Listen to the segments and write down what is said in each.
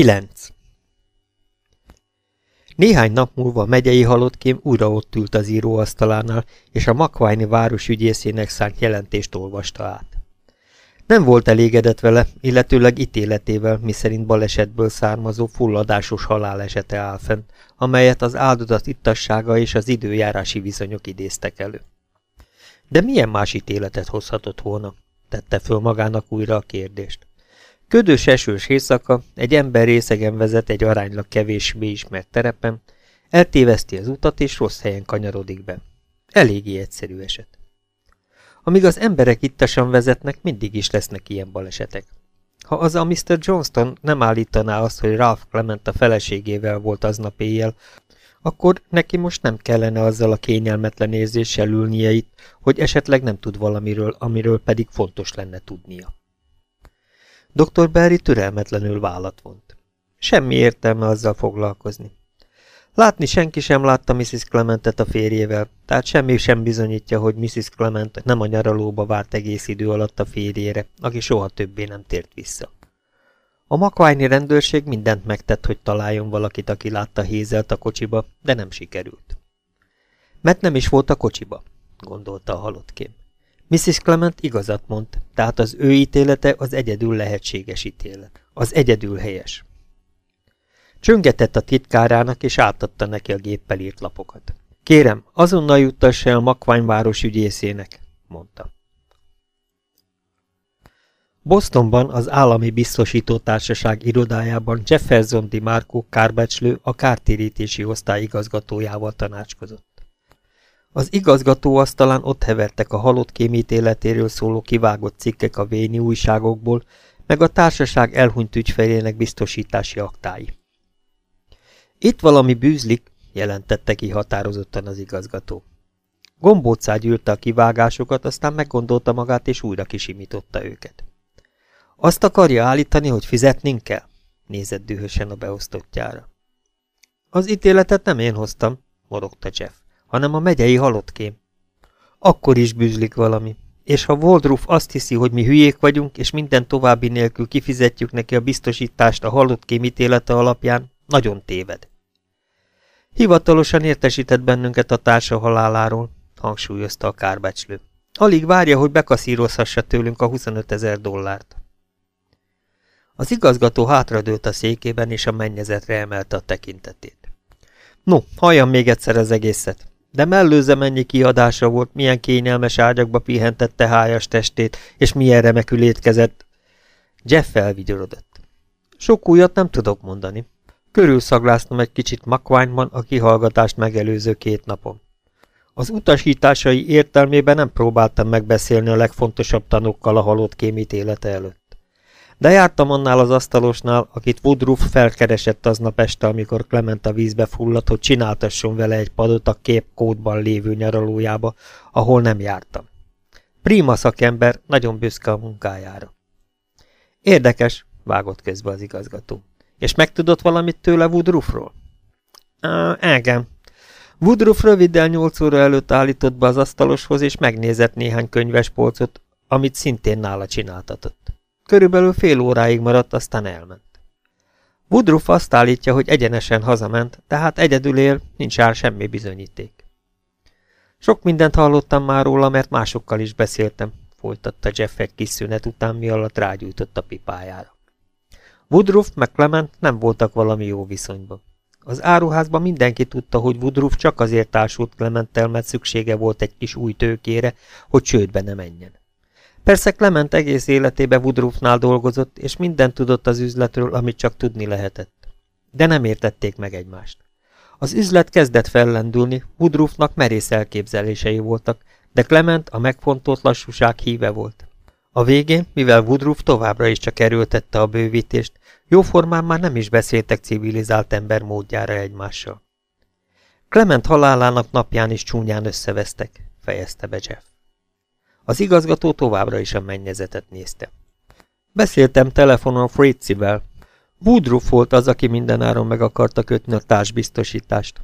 9. Néhány nap múlva megyei halottkém újra ott ült az íróasztalánál, és a Makvájni város ügyészének szánt jelentést olvasta át. Nem volt elégedett vele, illetőleg ítéletével, miszerint balesetből származó fulladásos halálesete áll fent, amelyet az áldozat ittassága és az időjárási viszonyok idéztek elő. De milyen más ítéletet hozhatott volna? Tette föl magának újra a kérdést. Ködös esős éjszaka, egy ember részegen vezet egy aránylag kevésbé ismert terepen, eltéveszti az utat és rossz helyen kanyarodik be. Eléggé egyszerű eset. Amíg az emberek ittasan vezetnek, mindig is lesznek ilyen balesetek. Ha az a Mr. Johnston nem állítaná azt, hogy Ralph Clement a feleségével volt aznap éjjel, akkor neki most nem kellene azzal a kényelmetlen érzéssel ülnie itt, hogy esetleg nem tud valamiről, amiről pedig fontos lenne tudnia. Dr. Barry türelmetlenül vállat vont. Semmi értelme azzal foglalkozni. Látni senki sem látta Mrs. Clementet a férjével, tehát semmi sem bizonyítja, hogy Mrs. Clement nem a nyaralóba várt egész idő alatt a férjére, aki soha többé nem tért vissza. A makványi rendőrség mindent megtett, hogy találjon valakit, aki látta Hézelt a kocsiba, de nem sikerült. Mert nem is volt a kocsiba, gondolta a halottkém. Mrs. Clement igazat mond, tehát az ő ítélete az egyedül lehetséges ítélet, az egyedül helyes. Csöngetett a titkárának, és átadta neki a géppel írt lapokat. Kérem, azonnal juttassa el Makványváros ügyészének, mondta. Bostonban az állami biztosító társaság irodájában Jefferson Di Marco kárbecslő a kártérítési osztály igazgatójával tanácskozott. Az igazgató asztalán ott hevertek a halott kémítéletéről szóló kivágott cikkek a véni újságokból, meg a társaság elhunyt ügyfelének biztosítási aktái. Itt valami bűzlik, jelentette ki határozottan az igazgató. Gombócá gyűrte a kivágásokat, aztán meggondolta magát, és újra kisimította őket. Azt akarja állítani, hogy fizetnünk kell? Nézett dühösen a beosztottjára. Az ítéletet nem én hoztam, morogta Jeff hanem a megyei halottkém. Akkor is bűzlik valami. És ha Woldruff azt hiszi, hogy mi hülyék vagyunk, és minden további nélkül kifizetjük neki a biztosítást a halottkém ítélete alapján, nagyon téved. Hivatalosan értesített bennünket a társa haláláról, hangsúlyozta a kárbecslő. Alig várja, hogy bekaszírozhassa tőlünk a 25 ezer dollárt. Az igazgató hátradőlt a székében, és a mennyezetre emelte a tekintetét. No, halljam még egyszer az egészet. De mellőze mennyi kiadása volt, milyen kényelmes ágyakba pihentette hájas testét, és milyen remekül étkezett. Jeff felvigyorodott. Sok újat nem tudok mondani. Körülszagláztam egy kicsit makványban a kihallgatást megelőző két napon. Az utasításai értelmében nem próbáltam megbeszélni a legfontosabb tanúkkal a halott kémít élete előtt. De jártam annál az asztalosnál, akit Woodruff felkeresett aznap este, amikor Clement a vízbe fulladt, hogy csináltasson vele egy padot a képkódban lévő nyaralójába, ahol nem jártam. Prima szakember, nagyon büszke a munkájára. Érdekes, vágott közbe az igazgató. És megtudott valamit tőle Woodruffról? Igen. Woodruff röviddel nyolc óra előtt állított be az asztaloshoz, és megnézett néhány könyves polcot, amit szintén nála csináltatott. Körülbelül fél óráig maradt, aztán elment. Woodruff azt állítja, hogy egyenesen hazament, tehát egyedül él, nincs rá semmi bizonyíték. Sok mindent hallottam már róla, mert másokkal is beszéltem, folytatta Jeff egy kis szünet után, mi alatt rágyújtott a pipájára. Woodruff meg Clement nem voltak valami jó viszonyban. Az áruházban mindenki tudta, hogy Woodruff csak azért társult Clementtel, mert szüksége volt egy kis új tőkére, hogy csődbe ne menjen. Persze Clement egész életébe Woodruffnál dolgozott, és mindent tudott az üzletről, amit csak tudni lehetett. De nem értették meg egymást. Az üzlet kezdett fellendülni, Woodruffnak merész elképzelései voltak, de Clement a megfontolt lassúság híve volt. A végén, mivel Woodruff továbbra is csak erőltette a bővítést, jóformán már nem is beszéltek civilizált ember módjára egymással. Clement halálának napján is csúnyán összevesztek, fejezte be Jeff. Az igazgató továbbra is a mennyezetet nézte. Beszéltem telefonon Fritzivel. Woodruff volt az, aki mindenáron meg akarta kötni a társbiztosítást.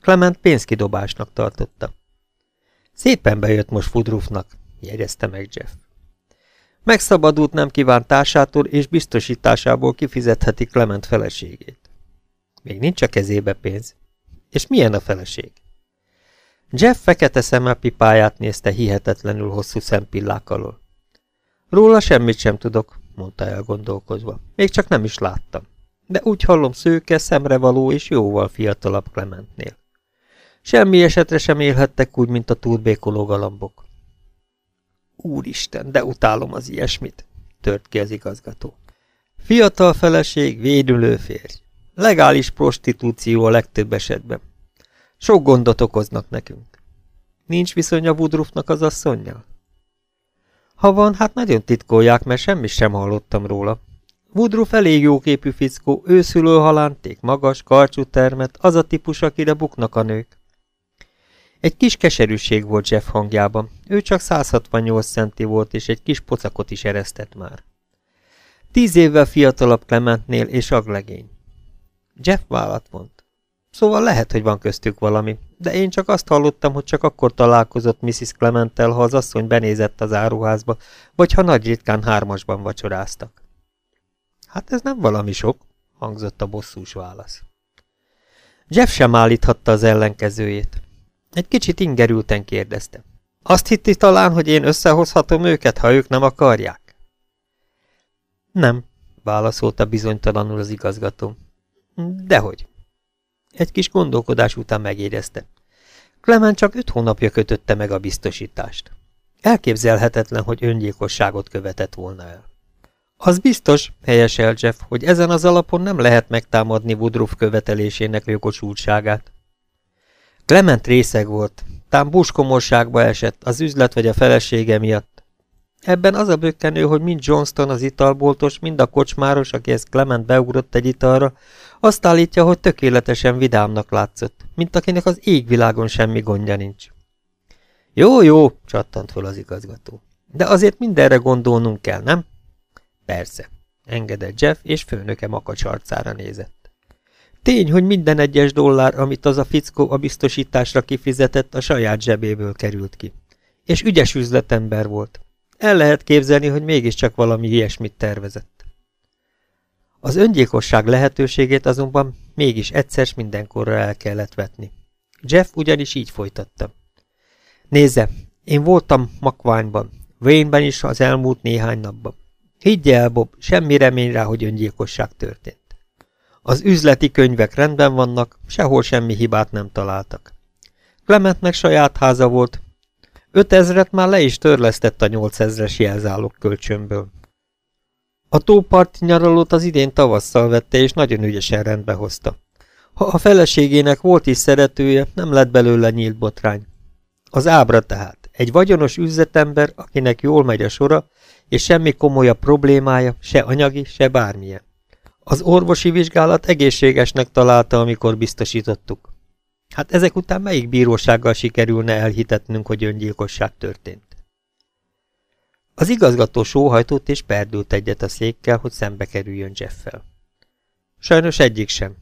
Clement pénzkidobásnak tartotta. Szépen bejött most Woodruffnak, jegyezte meg Jeff. Megszabadult nem kívánt társától és biztosításából kifizetheti Clement feleségét. Még nincs a kezébe pénz. És milyen a feleség? Jeff fekete szemmel pipáját nézte hihetetlenül hosszú szempillák alól. Róla semmit sem tudok, mondta elgondolkozva. Még csak nem is láttam. De úgy hallom szőke, szemrevaló és jóval fiatalabb Clementnél. Semmi esetre sem élhettek úgy, mint a túlbékoló galambok. Úristen, de utálom az ilyesmit, tört ki az igazgató. Fiatal feleség, védülő férj. Legális prostitúció a legtöbb esetben. Sok gondot okoznak nekünk. Nincs viszony a Woodruffnak az asszonynal? Ha van, hát nagyon titkolják, mert semmi sem hallottam róla. Woodruff elég jóképű fickó, őszülő halánték, magas, karcsú termet, az a típus, akire buknak a nők. Egy kis keserűség volt Jeff hangjában, ő csak 168 centi volt, és egy kis pocakot is eresztett már. Tíz évvel fiatalabb Clementnél és aglegény. Jeff vállat vont. Szóval lehet, hogy van köztük valami, de én csak azt hallottam, hogy csak akkor találkozott Mrs. Clementtel, ha az asszony benézett az áruházba, vagy ha nagy ritkán hármasban vacsoráztak. Hát ez nem valami sok, hangzott a bosszús válasz. Jeff sem állíthatta az ellenkezőjét. Egy kicsit ingerülten kérdezte. Azt hitti talán, hogy én összehozhatom őket, ha ők nem akarják? Nem, válaszolta bizonytalanul az igazgató. Dehogy. Egy kis gondolkodás után megérezte. Clement csak öt hónapja kötötte meg a biztosítást. Elképzelhetetlen, hogy öngyilkosságot követett volna el. Az biztos, helyesel Jeff, hogy ezen az alapon nem lehet megtámadni Woodruff követelésének jogosultságát. Clement részeg volt, tám buskomorságba esett, az üzlet vagy a felesége miatt. Ebben az a bökkenő, hogy mind Johnston az italboltos, mind a kocsmáros, akihez Clement beugrott egy italra, azt állítja, hogy tökéletesen vidámnak látszott, mint akinek az égvilágon semmi gondja nincs. Jó, jó, csattant föl az igazgató. De azért mindenre gondolnunk kell, nem? Persze, engedett Jeff, és főnöke makacs arcára nézett. Tény, hogy minden egyes dollár, amit az a fickó a biztosításra kifizetett, a saját zsebéből került ki. És ügyes üzletember volt. El lehet képzelni, hogy mégiscsak valami ilyesmit tervezett. Az öngyilkosság lehetőségét azonban mégis egyszer mindenkorra el kellett vetni. Jeff ugyanis így folytatta. Nézze, én voltam Makványban, Wayne-ben is az elmúlt néhány napban. Higgy el, Bob, semmi remény rá, hogy öngyilkosság történt. Az üzleti könyvek rendben vannak, sehol semmi hibát nem találtak. Clementnek saját háza volt, ötezret már le is törlesztett a nyolcezres jelzálog kölcsönből. A tóparti nyaralót az idén tavasszal vette, és nagyon ügyesen rendbe hozta. Ha a feleségének volt is szeretője, nem lett belőle nyílt botrány. Az ábra tehát. Egy vagyonos üzletember, akinek jól megy a sora, és semmi komolyabb problémája, se anyagi, se bármilyen. Az orvosi vizsgálat egészségesnek találta, amikor biztosítottuk. Hát ezek után melyik bírósággal sikerülne elhitetnünk, hogy öngyilkosság történt? Az igazgató sóhajtott és perdült egyet a székkel, hogy szembe kerüljön Jeffel. Sajnos egyik sem.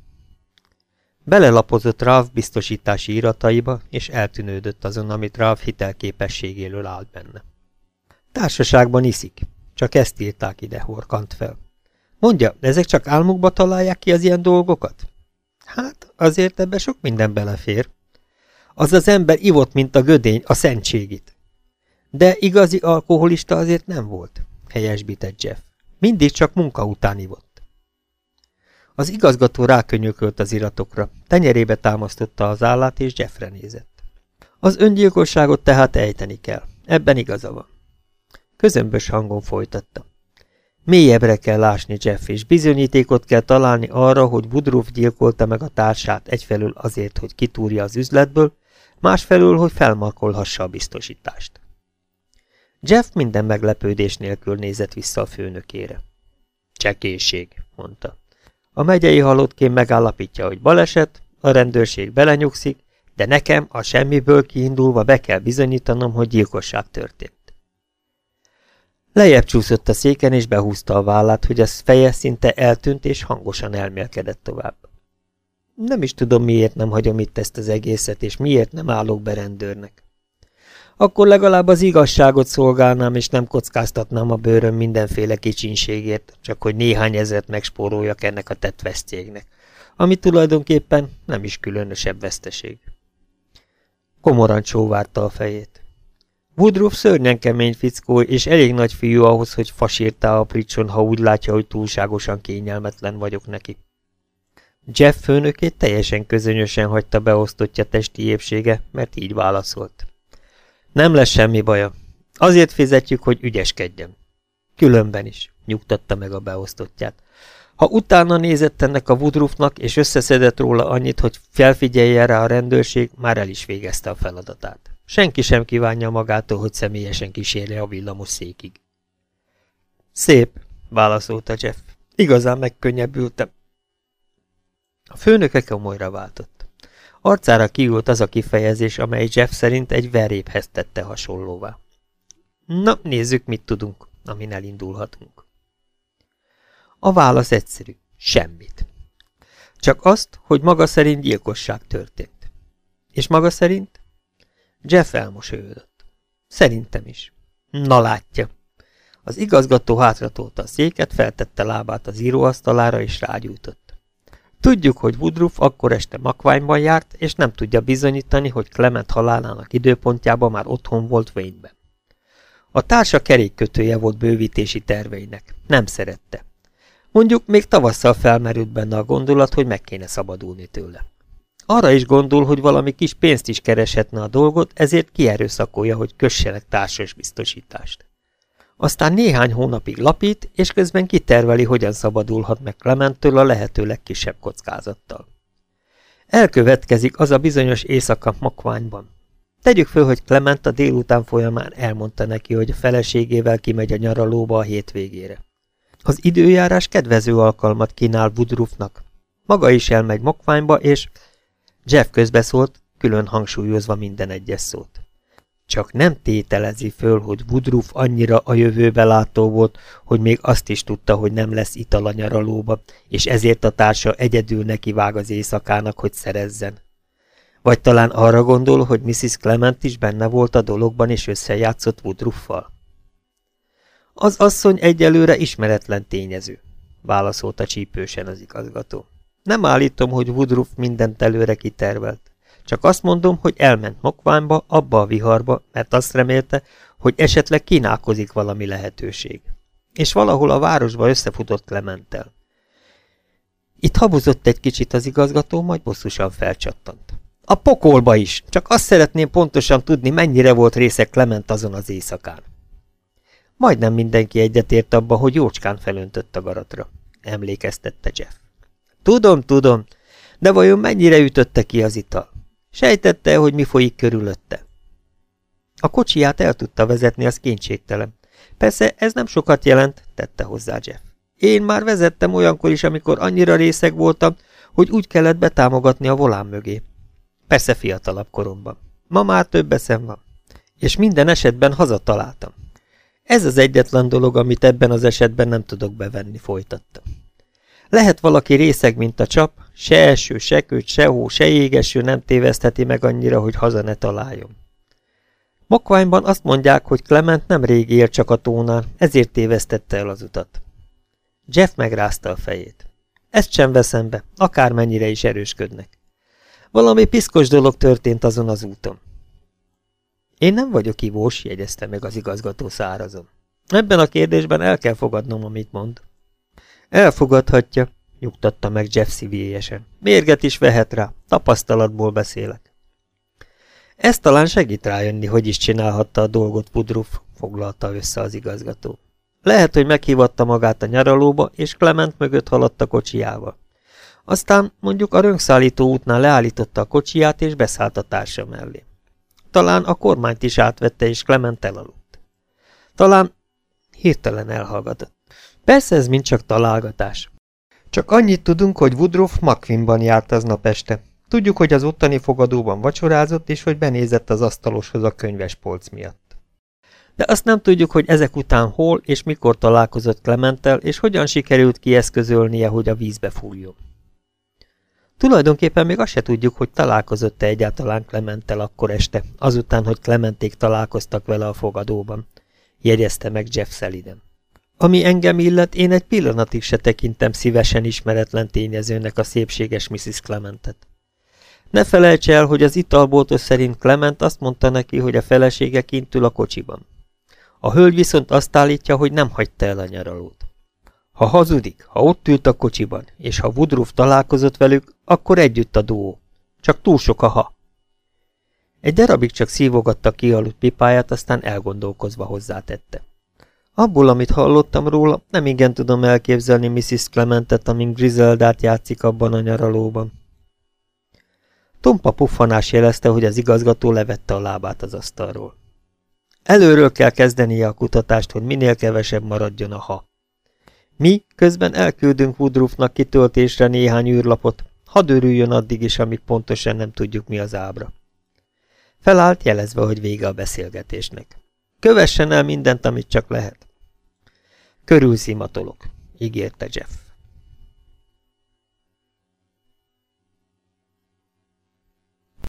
Belelapozott Ralph biztosítási irataiba, és eltűnődött azon, amit Ralph hitelképességéről állt benne. Társaságban iszik. Csak ezt írták ide, horkant fel. Mondja, ezek csak álmukba találják ki az ilyen dolgokat? Hát, azért ebbe sok minden belefér. Az az ember ivott, mint a gödény, a szentségit. De igazi alkoholista azért nem volt, helyesbített Jeff. Mindig csak munka után ivott. Az igazgató rákönyökölt az iratokra, tenyerébe támasztotta az állát, és Jeffre nézett. Az öngyilkosságot tehát ejteni kell. Ebben igaza van. Közömbös hangon folytatta. Mélyebbre kell lásni Jeff, és bizonyítékot kell találni arra, hogy Woodruff gyilkolta meg a társát egyfelől azért, hogy kitúrja az üzletből, másfelől, hogy felmarkolhassa a biztosítást. Jeff minden meglepődés nélkül nézett vissza a főnökére. Csekészség, mondta. A megyei halottkém megállapítja, hogy baleset, a rendőrség belenyugszik, de nekem a semmiből kiindulva be kell bizonyítanom, hogy gyilkosság történt. Lejjebb csúszott a széken, és behúzta a vállát, hogy az feje szinte eltűnt, és hangosan elmélkedett tovább. Nem is tudom, miért nem hagyom itt ezt az egészet, és miért nem állok be rendőrnek. Akkor legalább az igazságot szolgálnám, és nem kockáztatnám a bőröm mindenféle kicsinségért, csak hogy néhány ezret megspóroljak ennek a tett vesztségnek, ami tulajdonképpen nem is különösebb veszteség. Komoran csóvárta a fejét. Woodruff szörnyen kemény fickó, és elég nagy fiú ahhoz, hogy fasírtá a pricson, ha úgy látja, hogy túlságosan kényelmetlen vagyok neki. Jeff főnökét teljesen közönösen hagyta beosztottja testi épsége, mert így válaszolt. Nem lesz semmi baja. Azért fizetjük, hogy ügyeskedjem. Különben is, nyugtatta meg a beosztottját. Ha utána nézett ennek a Woodruffnak, és összeszedett róla annyit, hogy felfigyelje rá a rendőrség, már el is végezte a feladatát. Senki sem kívánja magától, hogy személyesen kísérje a villamos székig. Szép, válaszolta Jeff. Igazán megkönnyebbültem. A főnöke komolyra váltott. Arcára kiült az a kifejezés, amely Jeff szerint egy veréphez tette hasonlóvá. Na, nézzük, mit tudunk, amin elindulhatunk. A válasz egyszerű. Semmit. Csak azt, hogy maga szerint gyilkosság történt. És maga szerint? Jeff elmosolyodott. Szerintem is. Na látja. Az igazgató hátratolta a széket, feltette lábát az íróasztalára és rágyújtott. Tudjuk, hogy Woodruff akkor este makványban járt, és nem tudja bizonyítani, hogy Clement halálának időpontjában már otthon volt Wayne-ben. A társa kerékkötője volt bővítési terveinek. Nem szerette. Mondjuk még tavasszal felmerült benne a gondolat, hogy meg kéne szabadulni tőle. Arra is gondol, hogy valami kis pénzt is kereshetne a dolgot, ezért kierőszakolja, hogy kössenek társas biztosítást. Aztán néhány hónapig lapít, és közben kiterveli, hogyan szabadulhat meg Clementtől a lehető legkisebb kockázattal. Elkövetkezik az a bizonyos éjszaka makványban. Tegyük föl, hogy Clement a délután folyamán elmondta neki, hogy a feleségével kimegy a nyaralóba a hétvégére. Az időjárás kedvező alkalmat kínál Woodruffnak. Maga is elmegy makványba, és Jeff közbeszólt, külön hangsúlyozva minden egyes szót. Csak nem tételezi föl, hogy Woodruff annyira a jövőbe látó volt, hogy még azt is tudta, hogy nem lesz ital a nyaralóba, és ezért a társa egyedül nekivág az éjszakának, hogy szerezzen. Vagy talán arra gondol, hogy Mrs. Clement is benne volt a dologban, és összejátszott Woodruffal? Az asszony egyelőre ismeretlen tényező, válaszolta csípősen az igazgató. Nem állítom, hogy Woodruff mindent előre kitervelt. Csak azt mondom, hogy elment Mokvánba, abba a viharba, mert azt remélte, hogy esetleg kínálkozik valami lehetőség. És valahol a városba összefutott Clementtel. Itt habuzott egy kicsit az igazgató, majd bosszusan felcsattant. A pokolba is, csak azt szeretném pontosan tudni, mennyire volt része Clement azon az éjszakán. Majdnem mindenki egyetért abba, hogy jócskán felöntött a garatra, emlékeztette Jeff. Tudom, tudom, de vajon mennyire ütötte ki az ital? Sejtette, hogy mi folyik körülötte? A kocsiját el tudta vezetni, az kétségtelen. Persze ez nem sokat jelent, tette hozzá Jeff. Én már vezettem olyankor is, amikor annyira részeg voltam, hogy úgy kellett betámogatni a volán mögé. Persze fiatalabb koromban. Ma már több eszem van. És minden esetben hazataláltam. Ez az egyetlen dolog, amit ebben az esetben nem tudok bevenni, folytatta. Lehet valaki részeg, mint a csap, se eső, se köt, se hó, se égeső nem tévesztheti meg annyira, hogy haza ne találjon. Makványban azt mondják, hogy Clement nem rég él csak a tónál, ezért tévesztette el az utat. Jeff megrázta a fejét. Ezt sem veszem be, akármennyire is erősködnek. Valami piszkos dolog történt azon az úton. Én nem vagyok ivós, jegyezte meg az igazgató szárazon. Ebben a kérdésben el kell fogadnom, amit mond. Elfogadhatja, nyugtatta meg Jeff szívélyesen. Mérget is vehet rá, tapasztalatból beszélek. Ez talán segít rájönni, hogy is csinálhatta a dolgot Woodruff, foglalta össze az igazgató. Lehet, hogy meghívatta magát a nyaralóba, és Clement mögött haladt a kocsijával. Aztán mondjuk a rönkszállító útnál leállította a kocsiját, és beszállt a társa mellé. Talán a kormányt is átvette, és Clement elaludt. Talán hirtelen elhallgatott. Persze ez mind csak találgatás. Csak annyit tudunk, hogy Woodruff Makvinban járt aznap este. Tudjuk, hogy az ottani fogadóban vacsorázott, és hogy benézett az asztaloshoz a könyvespolc miatt. De azt nem tudjuk, hogy ezek után hol és mikor találkozott Clementtel, és hogyan sikerült kieszközölnie, hogy a vízbe fújjon. Tulajdonképpen még azt se tudjuk, hogy találkozott-e egyáltalán Clementtel akkor este, azután, hogy Clementék találkoztak vele a fogadóban, jegyezte meg Jeff Seliden. Ami engem illet, én egy pillanatig se tekintem szívesen ismeretlen tényezőnek a szépséges Mrs. Clementet. Ne felejts el, hogy az italboltos szerint Clement azt mondta neki, hogy a felesége kint ül a kocsiban. A hölgy viszont azt állítja, hogy nem hagyta el a nyaralót. Ha hazudik, ha ott ült a kocsiban, és ha Woodruff találkozott velük, akkor együtt a duó. Csak túl sok a ha. Egy darabig csak szívogatta ki aludt pipáját, aztán elgondolkozva hozzátette. Abból, amit hallottam róla, nem igen tudom elképzelni Mrs. Clementet, amint Griseldát játszik abban a nyaralóban. Tompa puffanás jelezte, hogy az igazgató levette a lábát az asztalról. Előről kell kezdenie a kutatást, hogy minél kevesebb maradjon a ha. Mi közben elküldünk Woodruffnak kitöltésre néhány űrlapot, hadd örüljön addig is, amíg pontosan nem tudjuk mi az ábra. Felállt jelezve, hogy vége a beszélgetésnek. Kövessen el mindent, amit csak lehet. Körülszimatolok, ígérte Jeff.